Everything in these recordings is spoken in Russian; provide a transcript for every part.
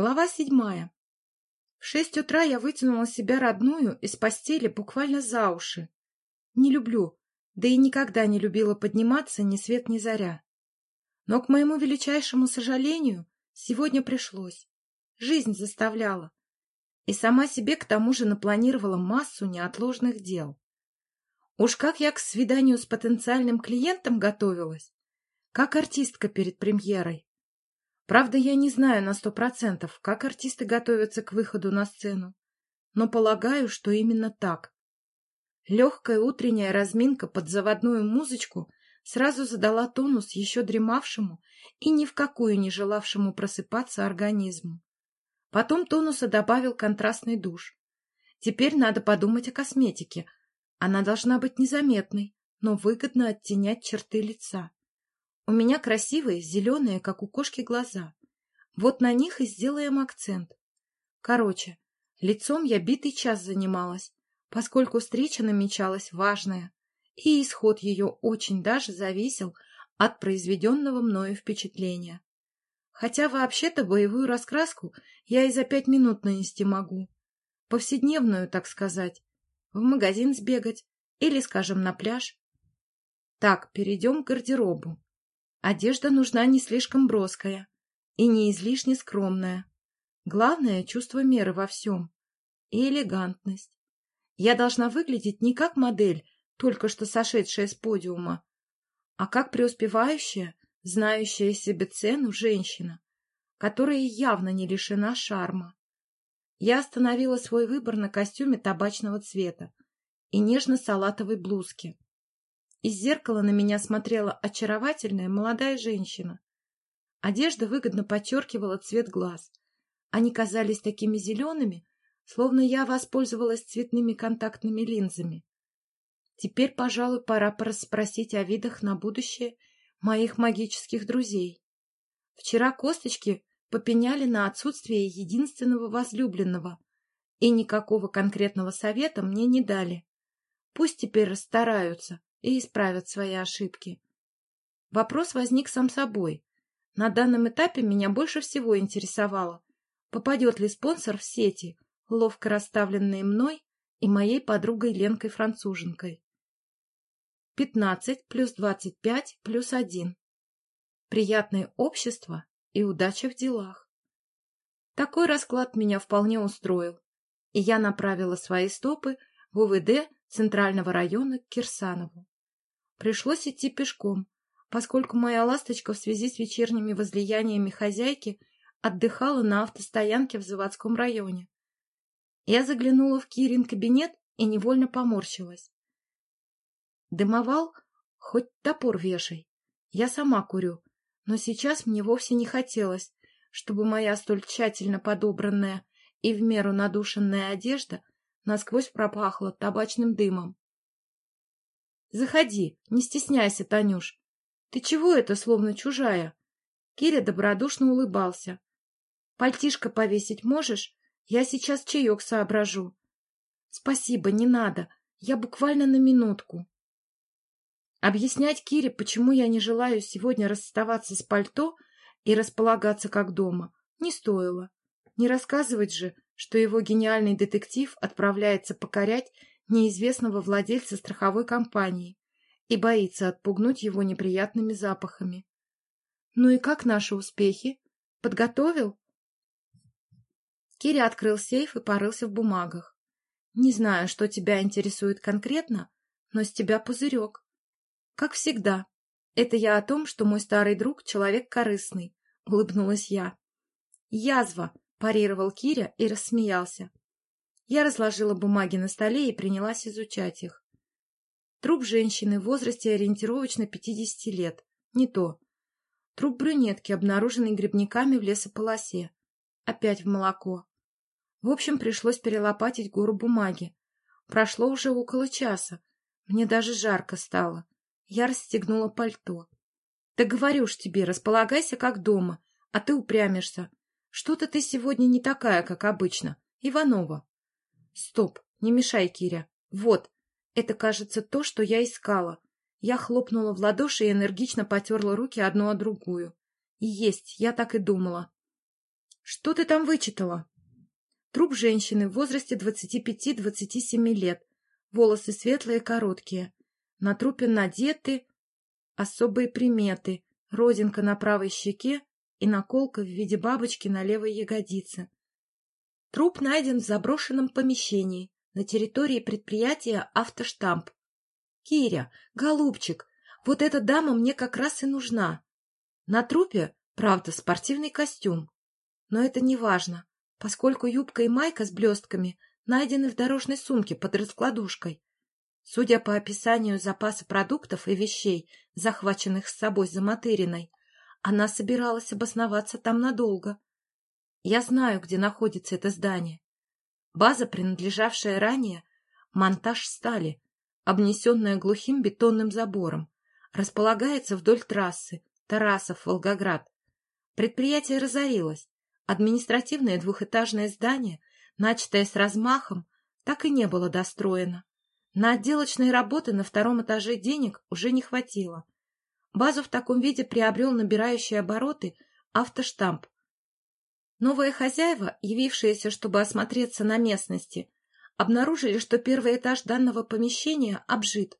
Глава седьмая. В шесть утра я вытянула себя родную из постели буквально за уши. Не люблю, да и никогда не любила подниматься ни свет ни заря. Но, к моему величайшему сожалению, сегодня пришлось. Жизнь заставляла. И сама себе к тому же напланировала массу неотложных дел. Уж как я к свиданию с потенциальным клиентом готовилась, как артистка перед премьерой. Правда, я не знаю на сто процентов, как артисты готовятся к выходу на сцену, но полагаю, что именно так. Легкая утренняя разминка под заводную музычку сразу задала тонус еще дремавшему и ни в какую не желавшему просыпаться организму. Потом тонуса добавил контрастный душ. Теперь надо подумать о косметике. Она должна быть незаметной, но выгодно оттенять черты лица. У меня красивые, зеленые, как у кошки, глаза. Вот на них и сделаем акцент. Короче, лицом я битый час занималась, поскольку встреча намечалась важная, и исход ее очень даже зависел от произведенного мною впечатления. Хотя вообще-то боевую раскраску я и за пять минут нанести могу. Повседневную, так сказать. В магазин сбегать или, скажем, на пляж. Так, перейдем к гардеробу. Одежда нужна не слишком броская и не излишне скромная. Главное — чувство меры во всем. И элегантность. Я должна выглядеть не как модель, только что сошедшая с подиума, а как преуспевающая, знающая себе цену женщина, которая явно не лишена шарма. Я остановила свой выбор на костюме табачного цвета и нежно-салатовой блузке. Из зеркала на меня смотрела очаровательная молодая женщина. Одежда выгодно подчеркивала цвет глаз. Они казались такими зелеными, словно я воспользовалась цветными контактными линзами. Теперь, пожалуй, пора порасспросить о видах на будущее моих магических друзей. Вчера косточки попеняли на отсутствие единственного возлюбленного, и никакого конкретного совета мне не дали. Пусть теперь расстараются, и исправят свои ошибки. Вопрос возник сам собой. На данном этапе меня больше всего интересовало, попадет ли спонсор в сети, ловко расставленные мной и моей подругой Ленкой-француженкой. 15 плюс 25 плюс 1. Приятное общество и удача в делах. Такой расклад меня вполне устроил, и я направила свои стопы в УВД Центрального района к Кирсанову. Пришлось идти пешком, поскольку моя ласточка в связи с вечерними возлияниями хозяйки отдыхала на автостоянке в заводском районе. Я заглянула в Кирин кабинет и невольно поморщилась. Дымовал, хоть топор вешай. Я сама курю, но сейчас мне вовсе не хотелось, чтобы моя столь тщательно подобранная и в меру надушенная одежда насквозь пропахла табачным дымом. Заходи, не стесняйся, Танюш. Ты чего это, словно чужая? Киря добродушно улыбался. Пальтишко повесить можешь? Я сейчас чаек соображу. Спасибо, не надо. Я буквально на минутку. Объяснять Кире, почему я не желаю сегодня расставаться с пальто и располагаться как дома, не стоило. Не рассказывать же, что его гениальный детектив отправляется покорять неизвестного владельца страховой компании и боится отпугнуть его неприятными запахами. «Ну и как наши успехи? Подготовил?» Киря открыл сейф и порылся в бумагах. «Не знаю, что тебя интересует конкретно, но с тебя пузырек. Как всегда. Это я о том, что мой старый друг — человек корыстный», — улыбнулась я. «Язва!» — парировал Киря и рассмеялся. Я разложила бумаги на столе и принялась изучать их. Труп женщины в возрасте ориентировочно 50 лет. Не то. Труп брюнетки, обнаруженный грибниками в лесополосе. Опять в молоко. В общем, пришлось перелопатить гору бумаги. Прошло уже около часа. Мне даже жарко стало. Я расстегнула пальто. Да говорю ж тебе, располагайся как дома, а ты упрямишься. Что-то ты сегодня не такая, как обычно. Иванова. Стоп, не мешай, Киря. Вот, это, кажется, то, что я искала. Я хлопнула в ладоши и энергично потерла руки одну о другую. И есть, я так и думала. Что ты там вычитала? Труп женщины в возрасте 25-27 лет. Волосы светлые, короткие. На трупе надеты особые приметы. Родинка на правой щеке и наколка в виде бабочки на левой ягодице. Труп найден в заброшенном помещении на территории предприятия «Автоштамп». «Киря, голубчик, вот эта дама мне как раз и нужна. На трупе, правда, спортивный костюм. Но это не важно, поскольку юбка и майка с блестками найдены в дорожной сумке под раскладушкой. Судя по описанию запаса продуктов и вещей, захваченных с собой за Матыриной, она собиралась обосноваться там надолго. Я знаю, где находится это здание. База, принадлежавшая ранее, монтаж стали, обнесенная глухим бетонным забором, располагается вдоль трассы Тарасов-Волгоград. Предприятие разорилось. Административное двухэтажное здание, начатое с размахом, так и не было достроено. На отделочные работы на втором этаже денег уже не хватило. Базу в таком виде приобрел набирающий обороты автоштамп. Новые хозяева, явившиеся, чтобы осмотреться на местности, обнаружили, что первый этаж данного помещения обжит.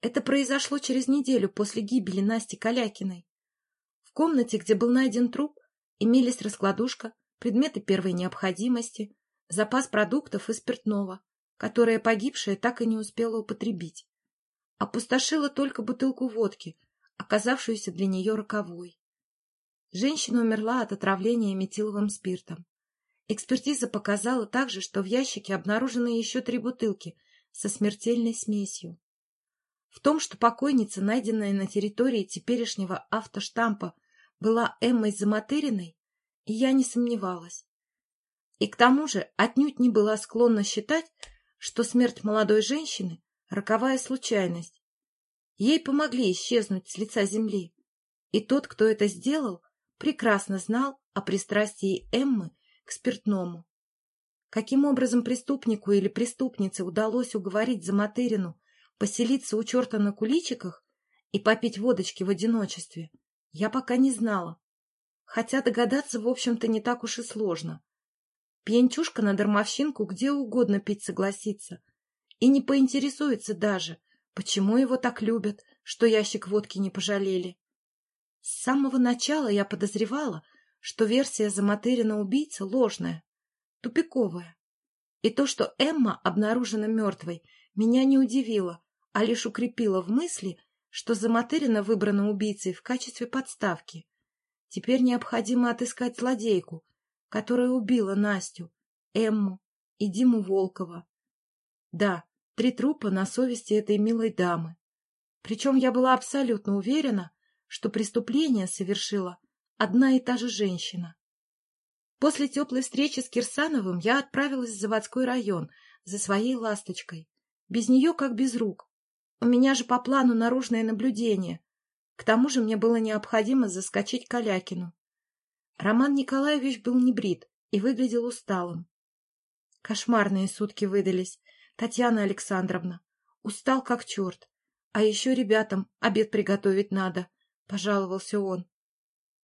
Это произошло через неделю после гибели Насти Калякиной. В комнате, где был найден труп, имелись раскладушка, предметы первой необходимости, запас продуктов и спиртного, которое погибшая так и не успела употребить. Опустошила только бутылку водки, оказавшуюся для нее роковой. Женщина умерла от отравления метиловым спиртом. Экспертиза показала также, что в ящике обнаружены еще три бутылки со смертельной смесью. В том, что покойница, найденная на территории теперешнего автоштампа, была Эммой Заматыриной, я не сомневалась. И к тому же отнюдь не была склонна считать, что смерть молодой женщины — роковая случайность. Ей помогли исчезнуть с лица земли, и тот, кто это сделал, прекрасно знал о пристрастии Эммы к спиртному. Каким образом преступнику или преступнице удалось уговорить Заматырину поселиться у черта на куличиках и попить водочки в одиночестве, я пока не знала. Хотя догадаться, в общем-то, не так уж и сложно. Пьянчушка на дармовщинку где угодно пить согласится. И не поинтересуется даже, почему его так любят, что ящик водки не пожалели. С самого начала я подозревала, что версия Заматырина убийца ложная, тупиковая. И то, что Эмма обнаружена мертвой, меня не удивило, а лишь укрепило в мысли, что Заматырина выбрана убийцей в качестве подставки. Теперь необходимо отыскать злодейку, которая убила Настю, Эмму и Диму Волкова. Да, три трупа на совести этой милой дамы. Причем я была абсолютно уверена, что преступление совершила одна и та же женщина. После теплой встречи с Кирсановым я отправилась в заводской район за своей ласточкой. Без нее как без рук. У меня же по плану наружное наблюдение. К тому же мне было необходимо заскочить к Калякину. Роман Николаевич был не брит и выглядел усталым. Кошмарные сутки выдались, Татьяна Александровна. Устал как черт. А еще ребятам обед приготовить надо, — пожаловался он.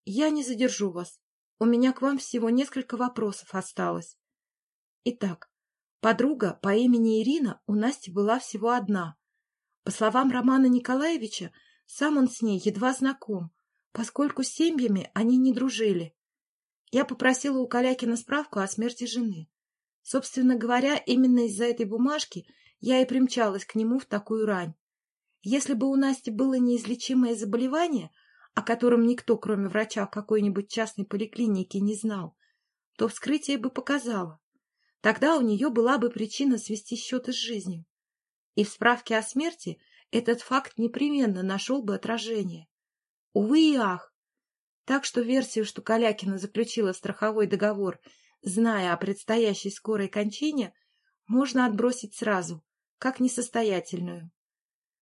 Я не задержу вас. У меня к вам всего несколько вопросов осталось. Итак, подруга по имени Ирина у Насти была всего одна. По словам Романа Николаевича, сам он с ней едва знаком, поскольку с семьями они не дружили. Я попросила у Калякина справку о смерти жены. Собственно говоря, именно из-за этой бумажки я и примчалась к нему в такую рань. Если бы у Насти было неизлечимое заболевание, о котором никто, кроме врача в какой-нибудь частной поликлинике, не знал, то вскрытие бы показало. Тогда у нее была бы причина свести счеты с жизнью. И в справке о смерти этот факт непременно нашел бы отражение. Увы и ах, так что версию, что Калякина заключила страховой договор, зная о предстоящей скорой кончине, можно отбросить сразу, как несостоятельную.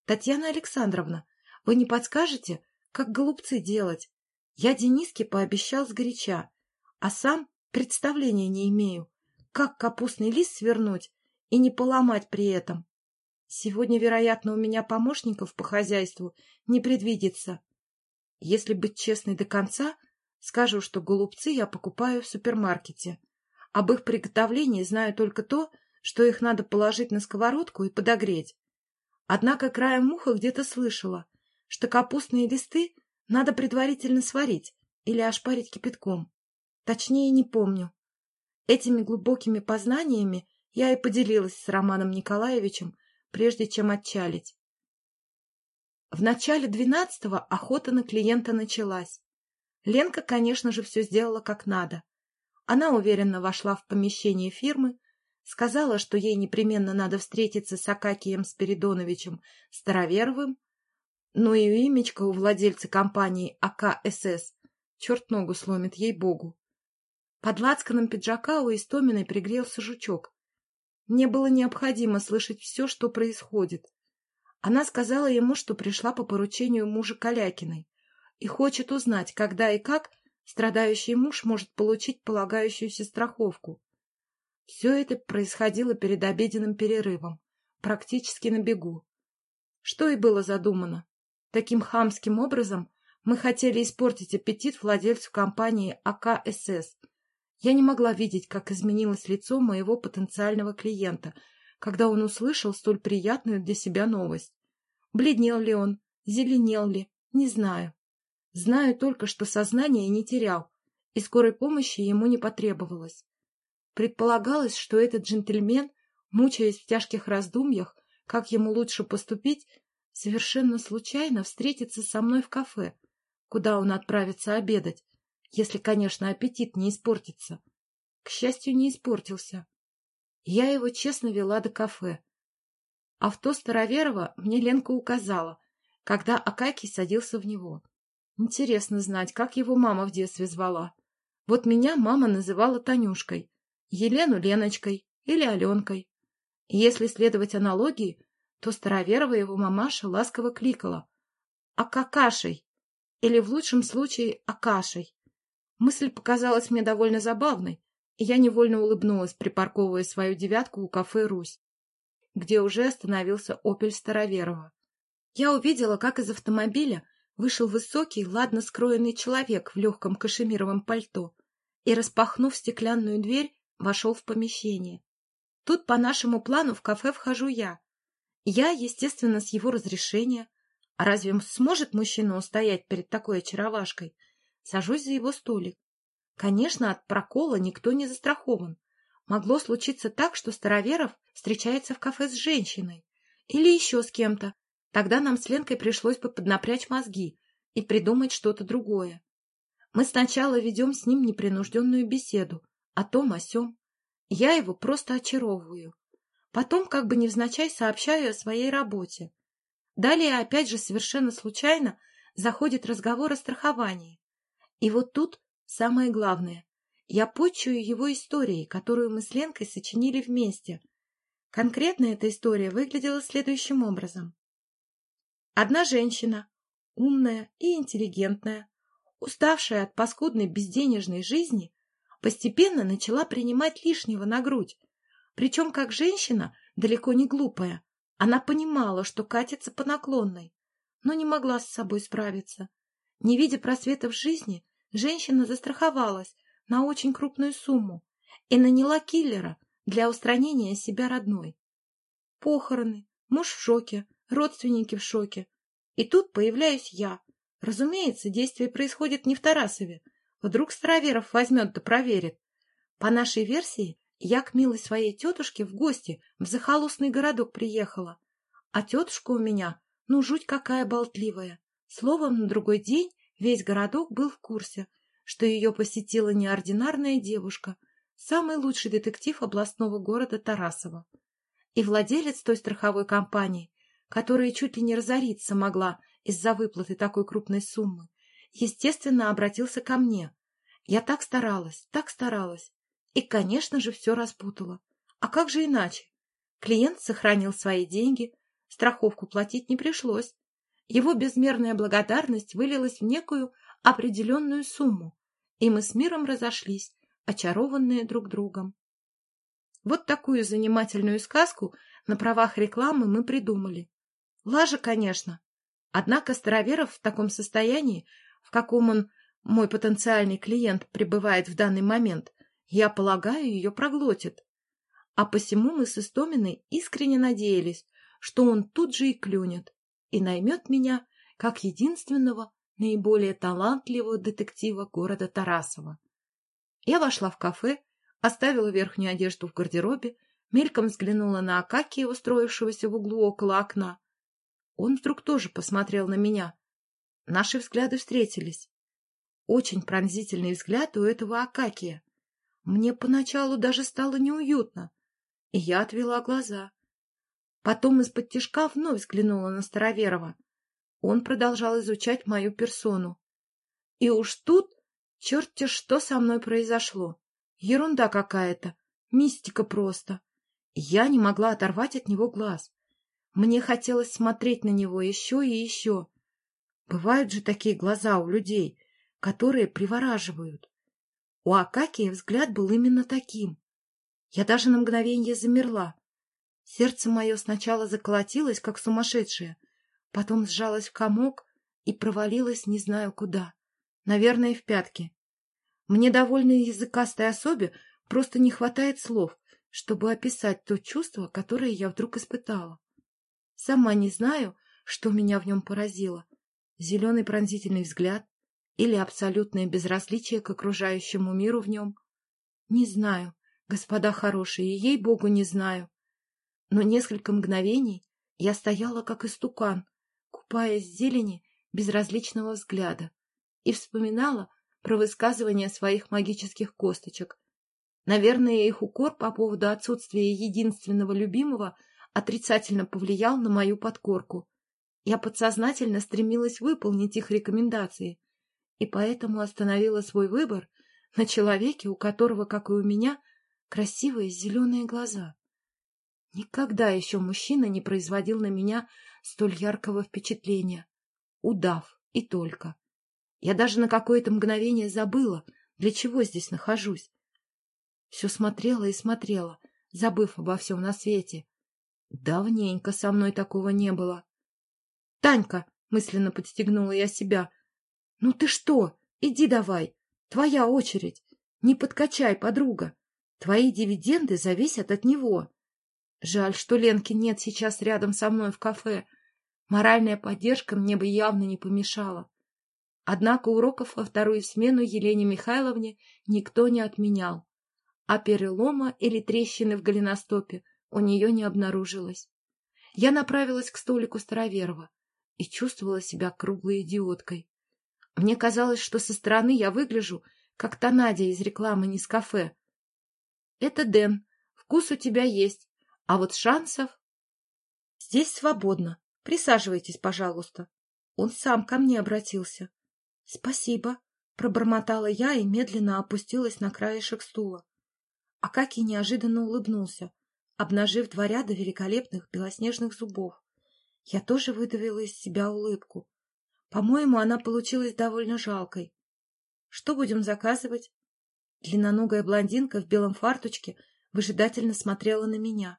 Татьяна Александровна, вы не подскажете, как голубцы делать? Я Дениске пообещал сгоряча, а сам представления не имею, как капустный лист свернуть и не поломать при этом. Сегодня, вероятно, у меня помощников по хозяйству не предвидится. Если быть честной до конца, Скажу, что голубцы я покупаю в супермаркете. Об их приготовлении знаю только то, что их надо положить на сковородку и подогреть. Однако краем уха где-то слышала, что капустные листы надо предварительно сварить или ошпарить кипятком. Точнее, не помню. Этими глубокими познаниями я и поделилась с Романом Николаевичем, прежде чем отчалить. В начале двенадцатого охота на клиента началась. Ленка, конечно же, все сделала как надо. Она уверенно вошла в помещение фирмы, сказала, что ей непременно надо встретиться с Акакием Спиридоновичем Староверовым, но и имечко у владельца компании АКСС черт ногу сломит, ей-богу. Под лацканом пиджака у Истоминой пригрелся жучок. Мне было необходимо слышать все, что происходит. Она сказала ему, что пришла по поручению мужа Калякиной и хочет узнать, когда и как страдающий муж может получить полагающуюся страховку. Все это происходило перед обеденным перерывом, практически на бегу. Что и было задумано. Таким хамским образом мы хотели испортить аппетит владельцу компании АКСС — я не могла видеть, как изменилось лицо моего потенциального клиента, когда он услышал столь приятную для себя новость. Бледнел ли он, зеленел ли, не знаю. Знаю только, что сознание не терял, и скорой помощи ему не потребовалось. Предполагалось, что этот джентльмен, мучаясь в тяжких раздумьях, как ему лучше поступить, совершенно случайно встретится со мной в кафе, куда он отправится обедать, если, конечно, аппетит не испортится. К счастью, не испортился. Я его честно вела до кафе. Авто Староверова мне Ленка указала, когда Акакий садился в него. Интересно знать, как его мама в детстве звала. Вот меня мама называла Танюшкой, Елену Леночкой или Аленкой. Если следовать аналогии, то Староверова его мамаша ласково кликала «Акакашей» или в лучшем случае «Акашей». Мысль показалась мне довольно забавной, и я невольно улыбнулась, припарковывая свою девятку у кафе «Русь», где уже остановился «Опель Староверова». Я увидела, как из автомобиля вышел высокий, ладно скроенный человек в легком кашемировом пальто и, распахнув стеклянную дверь, вошел в помещение. Тут по нашему плану в кафе вхожу я. Я, естественно, с его разрешения. А разве сможет мужчина устоять перед такой очаровашкой? Сажусь за его столик. Конечно, от прокола никто не застрахован. Могло случиться так, что Староверов встречается в кафе с женщиной. Или еще с кем-то. Тогда нам с Ленкой пришлось бы поднапрячь мозги и придумать что-то другое. Мы сначала ведем с ним непринужденную беседу о том, о сём. Я его просто очаровываю. Потом, как бы невзначай, сообщаю о своей работе. Далее, опять же, совершенно случайно, заходит разговор о страховании. И вот тут самое главное. Я почую его историей, которую мы с Ленкой сочинили вместе. Конкретно эта история выглядела следующим образом. Одна женщина, умная и интеллигентная, уставшая от паскудной безденежной жизни, постепенно начала принимать лишнего на грудь. Причем, как женщина, далеко не глупая, она понимала, что катится по наклонной, но не могла с собой справиться. Не видя просвета в жизни, Женщина застраховалась на очень крупную сумму и наняла киллера для устранения себя родной. Похороны, муж в шоке, родственники в шоке. И тут появляюсь я. Разумеется, действие происходит не в Тарасове. Вдруг Староверов возьмет да проверит. По нашей версии, я к милой своей тетушке в гости в захолустный городок приехала. А тетушка у меня, ну, жуть какая болтливая. Словом, на другой день Весь городок был в курсе, что ее посетила неординарная девушка, самый лучший детектив областного города Тарасова. И владелец той страховой компании, которая чуть ли не разориться могла из-за выплаты такой крупной суммы, естественно, обратился ко мне. Я так старалась, так старалась. И, конечно же, все распутала. А как же иначе? Клиент сохранил свои деньги, страховку платить не пришлось. Его безмерная благодарность вылилась в некую определенную сумму, и мы с миром разошлись, очарованные друг другом. Вот такую занимательную сказку на правах рекламы мы придумали. Лажа, конечно. Однако Староверов в таком состоянии, в каком он мой потенциальный клиент пребывает в данный момент, я полагаю, ее проглотит. А посему мы с Истоминой искренне надеялись, что он тут же и клюнет, и наймет меня как единственного наиболее талантливого детектива города Тарасова. Я вошла в кафе, оставила верхнюю одежду в гардеробе, мельком взглянула на Акакия, устроившегося в углу около окна. Он вдруг тоже посмотрел на меня. Наши взгляды встретились. Очень пронзительный взгляд у этого Акакия. Мне поначалу даже стало неуютно, и я отвела глаза. Потом из-под тишка вновь взглянула на Староверова. Он продолжал изучать мою персону. И уж тут, черт-те, что со мной произошло. Ерунда какая-то, мистика просто. Я не могла оторвать от него глаз. Мне хотелось смотреть на него еще и еще. Бывают же такие глаза у людей, которые привораживают. У Акакия взгляд был именно таким. Я даже на мгновение замерла. Сердце мое сначала заколотилось, как сумасшедшее, потом сжалось в комок и провалилось не знаю куда. Наверное, в пятки. Мне довольно языкастой особе просто не хватает слов, чтобы описать то чувство, которое я вдруг испытала. Сама не знаю, что меня в нем поразило. Зеленый пронзительный взгляд или абсолютное безразличие к окружающему миру в нем. Не знаю, господа хорошие, ей-богу, не знаю. Но несколько мгновений я стояла как истукан, купаясь в зелени безразличного взгляда, и вспоминала про высказывания своих магических косточек. Наверное, их укор по поводу отсутствия единственного любимого отрицательно повлиял на мою подкорку. Я подсознательно стремилась выполнить их рекомендации, и поэтому остановила свой выбор на человеке, у которого, как и у меня, красивые зеленые глаза. Никогда еще мужчина не производил на меня столь яркого впечатления. Удав, и только. Я даже на какое-то мгновение забыла, для чего здесь нахожусь. Все смотрела и смотрела, забыв обо всем на свете. Давненько со мной такого не было. — Танька! — мысленно подстегнула я себя. — Ну ты что? Иди давай. Твоя очередь. Не подкачай, подруга. Твои дивиденды зависят от него. Жаль, что Ленки нет сейчас рядом со мной в кафе. Моральная поддержка мне бы явно не помешала. Однако уроков во вторую смену Елене Михайловне никто не отменял, а перелома или трещины в голеностопе у нее не обнаружилось. Я направилась к столику Староверова и чувствовала себя круглой идиоткой. Мне казалось, что со стороны я выгляжу, как та Надя из рекламы не с кафе. — Это Дэн. Вкус у тебя есть. А вот шансов... Здесь свободно. Присаживайтесь, пожалуйста. Он сам ко мне обратился. Спасибо, пробормотала я и медленно опустилась на краешек стула. Акакий неожиданно улыбнулся, обнажив два ряда великолепных белоснежных зубов. Я тоже выдавила из себя улыбку. По-моему, она получилась довольно жалкой. Что будем заказывать? Длинноногая блондинка в белом фарточке выжидательно смотрела на меня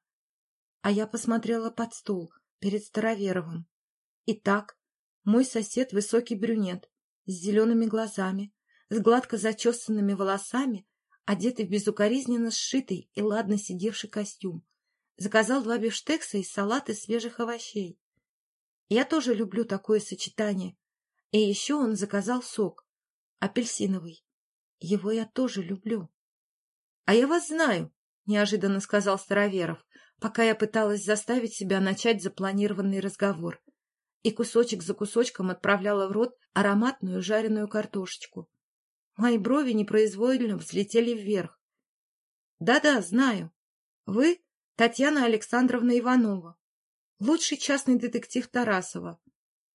а я посмотрела под стол перед Староверовым. Итак, мой сосед — высокий брюнет, с зелеными глазами, с гладко зачесанными волосами, одетый в безукоризненно сшитый и ладно сидевший костюм. Заказал два бифштекса и салат из свежих овощей. Я тоже люблю такое сочетание. И еще он заказал сок, апельсиновый. Его я тоже люблю. — А я вас знаю, — неожиданно сказал Староверов, пока я пыталась заставить себя начать запланированный разговор. И кусочек за кусочком отправляла в рот ароматную жареную картошечку. Мои брови непроизвольно взлетели вверх. Да-да, знаю. Вы Татьяна Александровна Иванова, лучший частный детектив Тарасова.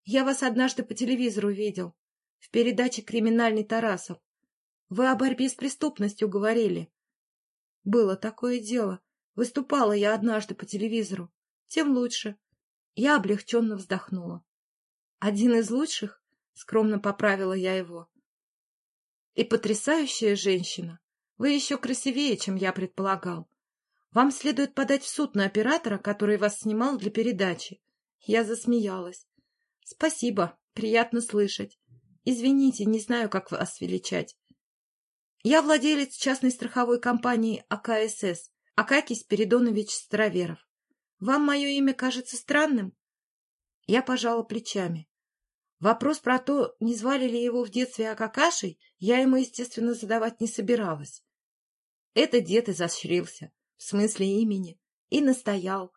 Я вас однажды по телевизору видел, в передаче «Криминальный Тарасов». Вы о борьбе с преступностью говорили. Было такое дело. Выступала я однажды по телевизору. Тем лучше. Я облегченно вздохнула. Один из лучших, скромно поправила я его. И потрясающая женщина. Вы еще красивее, чем я предполагал. Вам следует подать в суд на оператора, который вас снимал для передачи. Я засмеялась. Спасибо, приятно слышать. Извините, не знаю, как вас величать. Я владелец частной страховой компании АКСС, Акакий Спиридонович Староверов. Вам мое имя кажется странным? Я пожала плечами. Вопрос про то, не звали ли его в детстве Акакашей, я ему, естественно, задавать не собиралась. Это дед изощрился, в смысле имени, и настоял.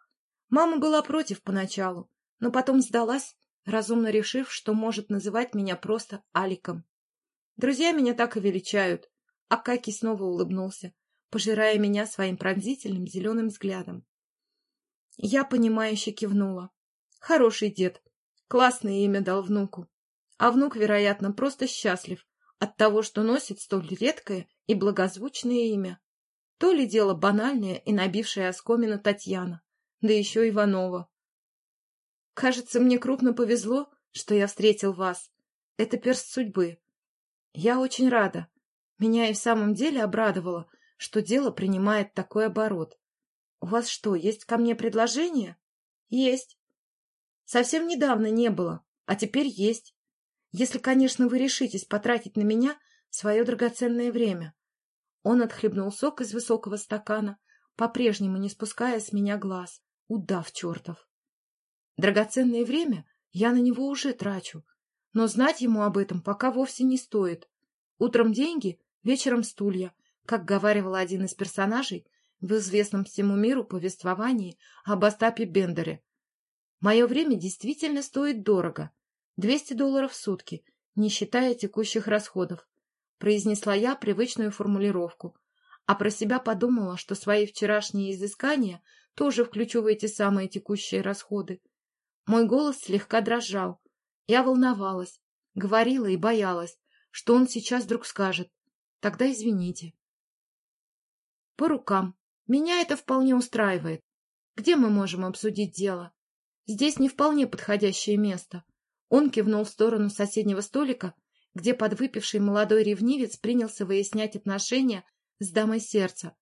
Мама была против поначалу, но потом сдалась, разумно решив, что может называть меня просто Аликом. Друзья меня так и величают. А Каки снова улыбнулся, пожирая меня своим пронзительным зеленым взглядом. Я, понимающе кивнула. Хороший дед. Классное имя дал внуку. А внук, вероятно, просто счастлив от того, что носит столь редкое и благозвучное имя. То ли дело банальное и набившее оскомину Татьяна, да еще Иванова. Кажется, мне крупно повезло, что я встретил вас. Это перст судьбы. Я очень рада. Меня и в самом деле обрадовало, что дело принимает такой оборот. У вас что, есть ко мне предложение? Есть. Совсем недавно не было, а теперь есть. Если, конечно, вы решитесь потратить на меня свое драгоценное время. Он отхлебнул сок из высокого стакана, по-прежнему не спуская с меня глаз. Удав чертов. Драгоценное время я на него уже трачу, но знать ему об этом пока вовсе не стоит. Утром деньги, Вечером стулья, как говаривал один из персонажей в известном всему миру повествовании об Остапе Бендере. Мое время действительно стоит дорого. 200 долларов в сутки, не считая текущих расходов. Произнесла я привычную формулировку, а про себя подумала, что свои вчерашние изыскания тоже включу в эти самые текущие расходы. Мой голос слегка дрожал. Я волновалась, говорила и боялась, что он сейчас вдруг скажет Тогда извините. По рукам. Меня это вполне устраивает. Где мы можем обсудить дело? Здесь не вполне подходящее место. Он кивнул в сторону соседнего столика, где подвыпивший молодой ревнивец принялся выяснять отношения с дамой сердца.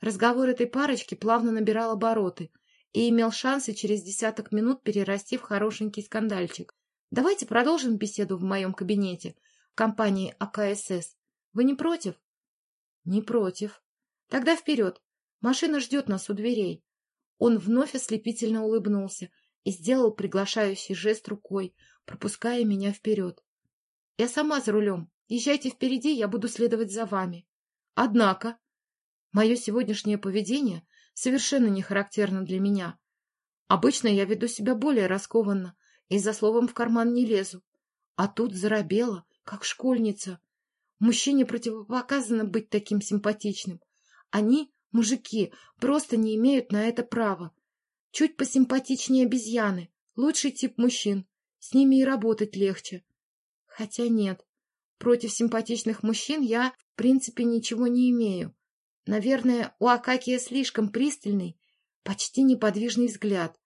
Разговор этой парочки плавно набирал обороты и имел шансы через десяток минут перерасти в хорошенький скандальчик. Давайте продолжим беседу в моем кабинете компании АКСС. Вы не против? Не против. Тогда вперед. Машина ждет нас у дверей. Он вновь ослепительно улыбнулся и сделал приглашающий жест рукой, пропуская меня вперед. Я сама за рулем. Езжайте впереди, я буду следовать за вами. Однако, мое сегодняшнее поведение совершенно не характерно для меня. Обычно я веду себя более раскованно и за словом в карман не лезу. А тут заробела, как школьница, Мужчине противопоказано быть таким симпатичным. Они, мужики, просто не имеют на это права. Чуть посимпатичнее обезьяны, лучший тип мужчин. С ними и работать легче. Хотя нет, против симпатичных мужчин я, в принципе, ничего не имею. Наверное, у Акакия слишком пристальный, почти неподвижный взгляд.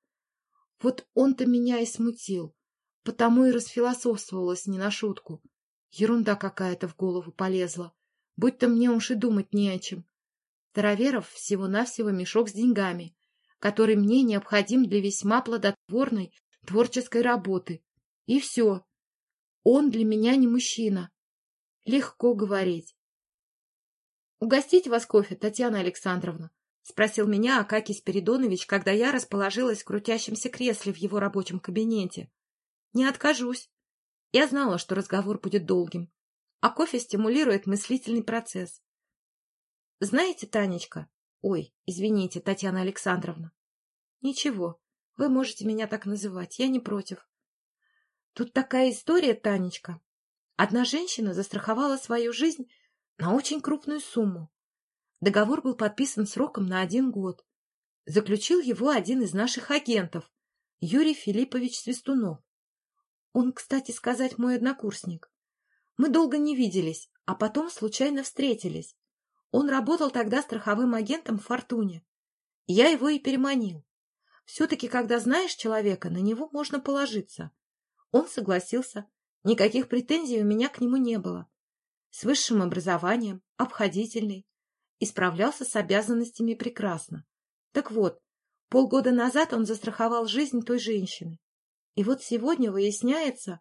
Вот он-то меня и смутил, потому и расфилософствовалась не на шутку. Ерунда какая-то в голову полезла. Будь-то мне уж и думать не о чем. Тараверов всего-навсего мешок с деньгами, который мне необходим для весьма плодотворной творческой работы. И все. Он для меня не мужчина. Легко говорить. — Угостить вас кофе, Татьяна Александровна? — спросил меня Акакий Спиридонович, когда я расположилась в крутящемся кресле в его рабочем кабинете. — Не откажусь. Я знала, что разговор будет долгим, а кофе стимулирует мыслительный процесс. Знаете, Танечка... Ой, извините, Татьяна Александровна. Ничего, вы можете меня так называть, я не против. Тут такая история, Танечка. Одна женщина застраховала свою жизнь на очень крупную сумму. Договор был подписан сроком на один год. Заключил его один из наших агентов, Юрий Филиппович Свистунов. Он, кстати сказать, мой однокурсник. Мы долго не виделись, а потом случайно встретились. Он работал тогда страховым агентом в «Фортуне». Я его и переманил. Все-таки, когда знаешь человека, на него можно положиться. Он согласился. Никаких претензий у меня к нему не было. С высшим образованием, обходительный. Исправлялся с обязанностями прекрасно. Так вот, полгода назад он застраховал жизнь той женщины. И вот сегодня выясняется,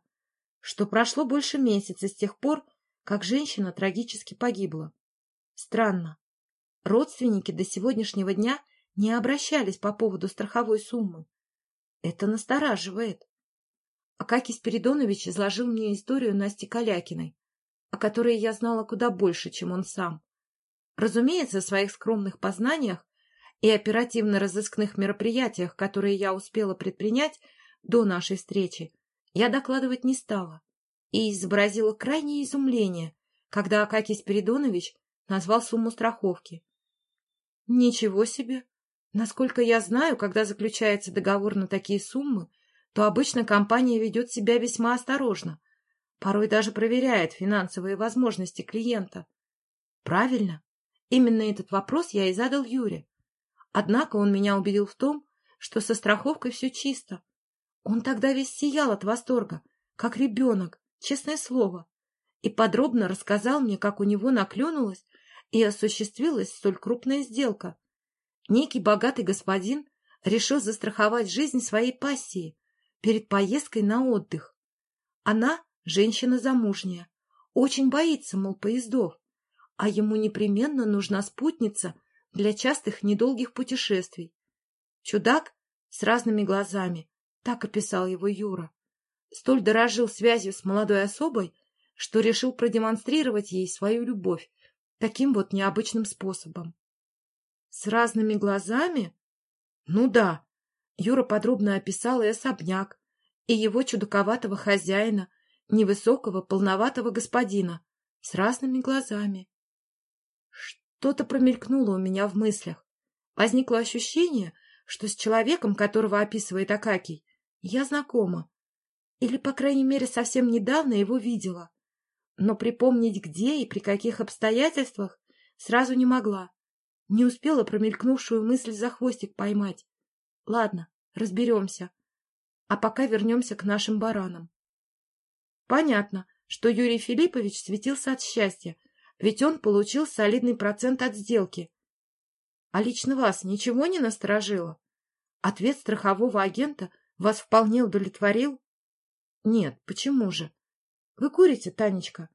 что прошло больше месяца с тех пор, как женщина трагически погибла. Странно. Родственники до сегодняшнего дня не обращались по поводу страховой суммы. Это настораживает. Акакий Спиридонович изложил мне историю Насти Калякиной, о которой я знала куда больше, чем он сам. Разумеется, в своих скромных познаниях и оперативно-розыскных мероприятиях, которые я успела предпринять до нашей встречи, я докладывать не стала и изобразила крайнее изумление, когда Акакий Спиридонович назвал сумму страховки. Ничего себе! Насколько я знаю, когда заключается договор на такие суммы, то обычно компания ведет себя весьма осторожно, порой даже проверяет финансовые возможности клиента. Правильно, именно этот вопрос я и задал Юре. Однако он меня убедил в том, что со страховкой все чисто. Он тогда весь сиял от восторга, как ребенок, честное слово, и подробно рассказал мне, как у него наклюнулась и осуществилась столь крупная сделка. Некий богатый господин решил застраховать жизнь своей пассии перед поездкой на отдых. Она, женщина замужняя, очень боится, мол, поездов, а ему непременно нужна спутница для частых недолгих путешествий. Чудак с разными глазами, так описал его Юра столь дорожил связью с молодой особой, что решил продемонстрировать ей свою любовь таким вот необычным способом. С разными глазами? Ну да. Юра подробно описал и особняк, и его чудаковатого хозяина, невысокого, полноватого господина, с разными глазами. Что-то промелькнуло у меня в мыслях. Возникло ощущение, что с человеком, которого описывает Акакий, я знакома, или, по крайней мере, совсем недавно его видела. Но припомнить, где и при каких обстоятельствах, сразу не могла. Не успела промелькнувшую мысль за хвостик поймать. Ладно, разберемся. А пока вернемся к нашим баранам. Понятно, что Юрий Филиппович светился от счастья, ведь он получил солидный процент от сделки. А лично вас ничего не насторожило? Ответ страхового агента вас вполне удовлетворил? Нет, почему же? Вы курите, Танечка?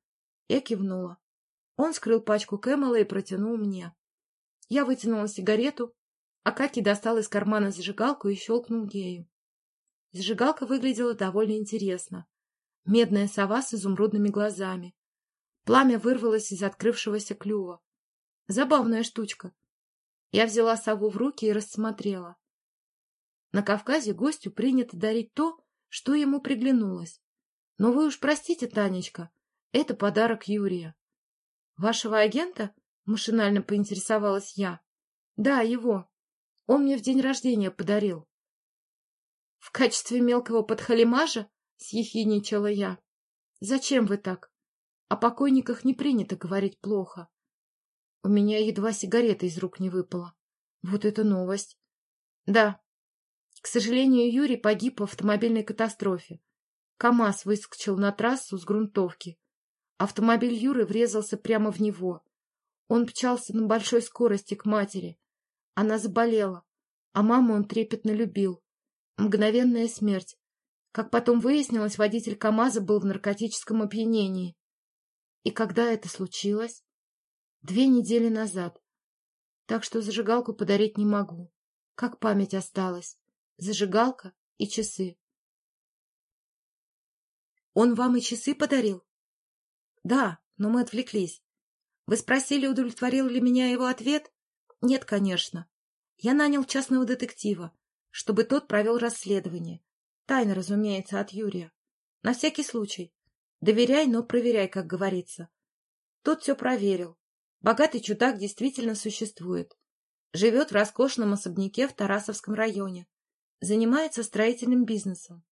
Я кивнула. Он скрыл пачку Кэмела и протянул мне. Я вытянула сигарету, а Каки достал из кармана зажигалку и щелкнул ею. Зажигалка выглядела довольно интересно. Медная сова с изумрудными глазами. Пламя вырвалось из открывшегося клюва. Забавная штучка. Я взяла сову в руки и рассмотрела. На Кавказе гостю принято дарить то, что ему приглянулось. Но вы уж простите, Танечка, это подарок Юрия. Вашего агента? Машинально поинтересовалась я. Да, его. Он мне в день рождения подарил. В качестве мелкого подхалимажа? Съехиничала я. Зачем вы так? О покойниках не принято говорить плохо. У меня едва сигарета из рук не выпала. Вот это новость. Да, к сожалению, Юрий погиб в автомобильной катастрофе. КамАЗ выскочил на трассу с грунтовки. Автомобиль Юры врезался прямо в него. Он пчался на большой скорости к матери. Она заболела, а маму он трепетно любил. Мгновенная смерть. Как потом выяснилось, водитель КамАЗа был в наркотическом опьянении. И когда это случилось? Две недели назад. Так что зажигалку подарить не могу. Как память осталась зажигалка и часы. Он вам и часы подарил? Да, но мы отвлеклись. Вы спросили, удовлетворил ли меня его ответ? Нет, конечно. Я нанял частного детектива, чтобы тот провел расследование. Тайна, разумеется, от Юрия. На всякий случай. Доверяй, но проверяй, как говорится. Тот все проверил. Богатый чудак действительно существует. Живет в роскошном особняке в Тарасовском районе. Занимается строительным бизнесом.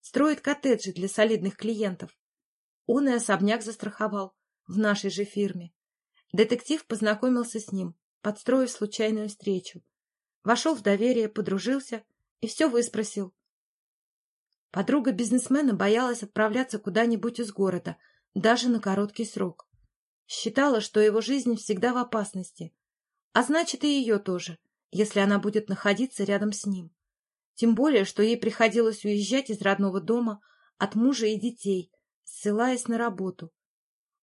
Строит коттеджи для солидных клиентов. Он и особняк застраховал в нашей же фирме. Детектив познакомился с ним, подстроив случайную встречу. Вошел в доверие, подружился и все выспросил. Подруга бизнесмена боялась отправляться куда-нибудь из города, даже на короткий срок. Считала, что его жизнь всегда в опасности, а значит и ее тоже, если она будет находиться рядом с ним. Тем более, что ей приходилось уезжать из родного дома от мужа и детей, ссылаясь на работу.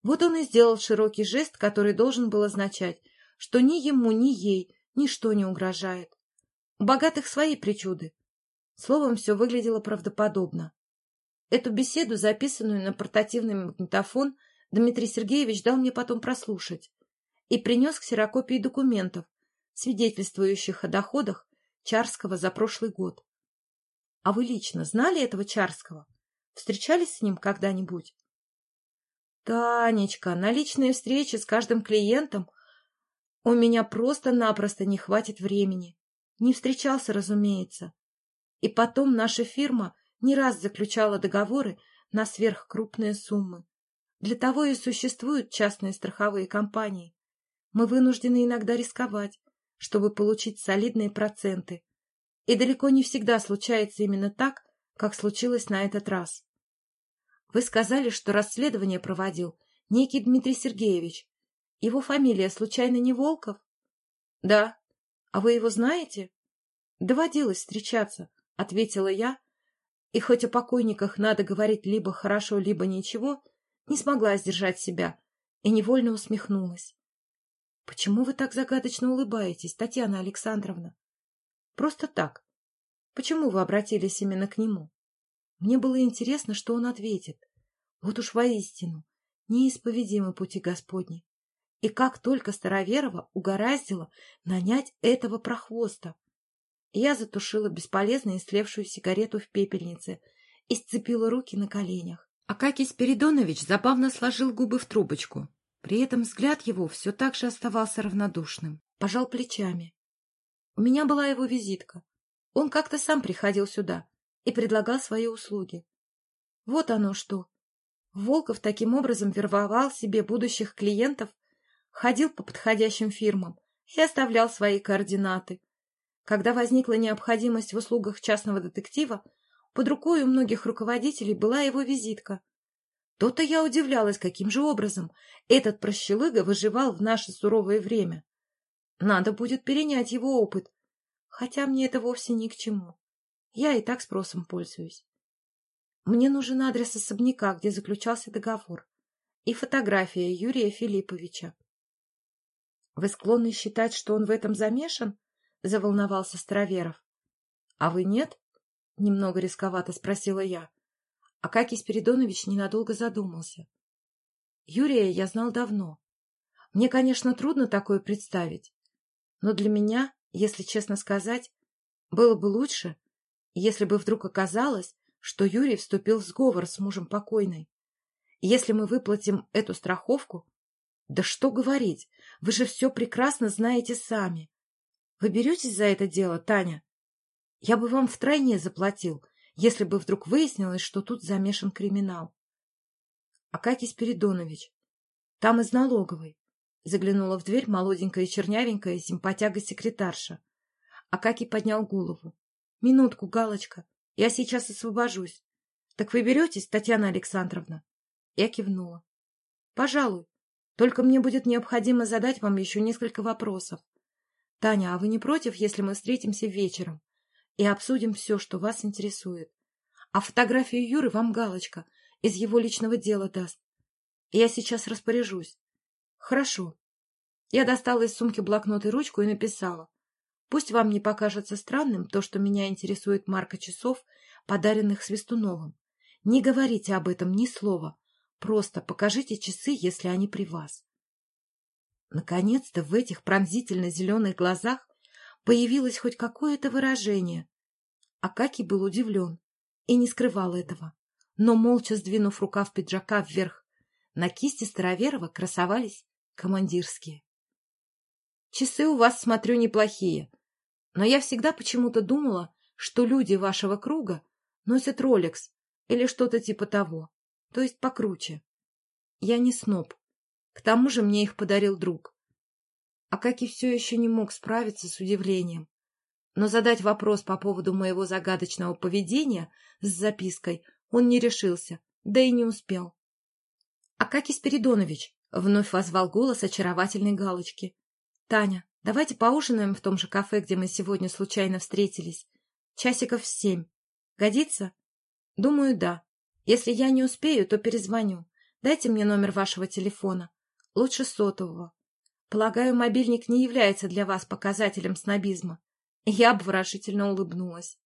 Вот он и сделал широкий жест, который должен был означать, что ни ему, ни ей ничто не угрожает. У богатых свои причуды. Словом, все выглядело правдоподобно. Эту беседу, записанную на портативный магнитофон, Дмитрий Сергеевич дал мне потом прослушать и принес ксерокопии документов, свидетельствующих о доходах Чарского за прошлый год. А вы лично знали этого Чарского? Встречались с ним когда-нибудь? Танечка, на личные встречи с каждым клиентом у меня просто-напросто не хватит времени. Не встречался, разумеется. И потом наша фирма не раз заключала договоры на сверхкрупные суммы. Для того и существуют частные страховые компании. Мы вынуждены иногда рисковать, чтобы получить солидные проценты. И далеко не всегда случается именно так, как случилось на этот раз. Вы сказали, что расследование проводил некий Дмитрий Сергеевич. Его фамилия случайно не Волков? Да. А вы его знаете? Доводилось встречаться, ответила я, и хоть о покойниках надо говорить либо хорошо, либо ничего, не смогла сдержать себя и невольно усмехнулась. — Почему вы так загадочно улыбаетесь, Татьяна Александровна? — Просто так. Почему вы обратились именно к нему? Мне было интересно, что он ответит. Вот уж воистину, неисповедимы пути Господни. И как только Староверова угораздило нанять этого прохвоста. Я затушила бесполезно слевшую сигарету в пепельнице и сцепила руки на коленях. Акакий Спиридонович забавно сложил губы в трубочку. При этом взгляд его все так же оставался равнодушным. Пожал плечами. У меня была его визитка. Он как-то сам приходил сюда и предлагал свои услуги. Вот оно что. Волков таким образом вербовал себе будущих клиентов, ходил по подходящим фирмам и оставлял свои координаты. Когда возникла необходимость в услугах частного детектива, под рукой у многих руководителей была его визитка. То-то я удивлялась, каким же образом этот прощелыга выживал в наше суровое время. Надо будет перенять его опыт, хотя мне это вовсе ни к чему. Я и так спросом пользуюсь. Мне нужен адрес особняка, где заключался договор, и фотография Юрия Филипповича. — Вы склонны считать, что он в этом замешан? — заволновался Староверов. — А вы нет? — немного рисковато спросила я. Акакий Спиридонович ненадолго задумался. Юрия я знал давно. Мне, конечно, трудно такое представить, но для меня, если честно сказать, было бы лучше, если бы вдруг оказалось, что Юрий вступил в сговор с мужем покойной. Если мы выплатим эту страховку... Да что говорить, вы же все прекрасно знаете сами. Вы беретесь за это дело, Таня? Я бы вам втройне заплатил, если бы вдруг выяснилось, что тут замешан криминал. Акакий Спиридонович, там из налоговой. Заглянула в дверь молоденькая чернявенькая симпатяга-секретарша. Акакий поднял голову. — Минутку, Галочка, я сейчас освобожусь. — Так вы беретесь, Татьяна Александровна? Я кивнула. — Пожалуй. Только мне будет необходимо задать вам еще несколько вопросов. Таня, а вы не против, если мы встретимся вечером? и обсудим все, что вас интересует. А фотографию Юры вам галочка из его личного дела даст. Я сейчас распоряжусь. Хорошо. Я достала из сумки блокнот и ручку и написала. Пусть вам не покажется странным то, что меня интересует марка часов, подаренных Свистуновым. Не говорите об этом ни слова. Просто покажите часы, если они при вас. Наконец-то в этих пронзительно-зеленых глазах появилось хоть какое-то выражение. Акакий был удивлен и не скрывал этого, но, молча сдвинув рукав пиджака вверх, на кисти Староверова красовались командирские. «Часы у вас, смотрю, неплохие, но я всегда почему-то думала, что люди вашего круга носят Ролекс или что-то типа того, то есть покруче. Я не сноб, к тому же мне их подарил друг. Акакий все еще не мог справиться с удивлением. Но задать вопрос по поводу моего загадочного поведения с запиской он не решился, да и не успел. — Акакий Спиридонович! — вновь возвал голос очаровательной галочки. — Таня, давайте поужинаем в том же кафе, где мы сегодня случайно встретились. Часиков в семь. Годится? — Думаю, да. Если я не успею, то перезвоню. Дайте мне номер вашего телефона. Лучше сотового. Полагаю, мобильник не является для вас показателем снобизма. Я обворожительно улыбнулась.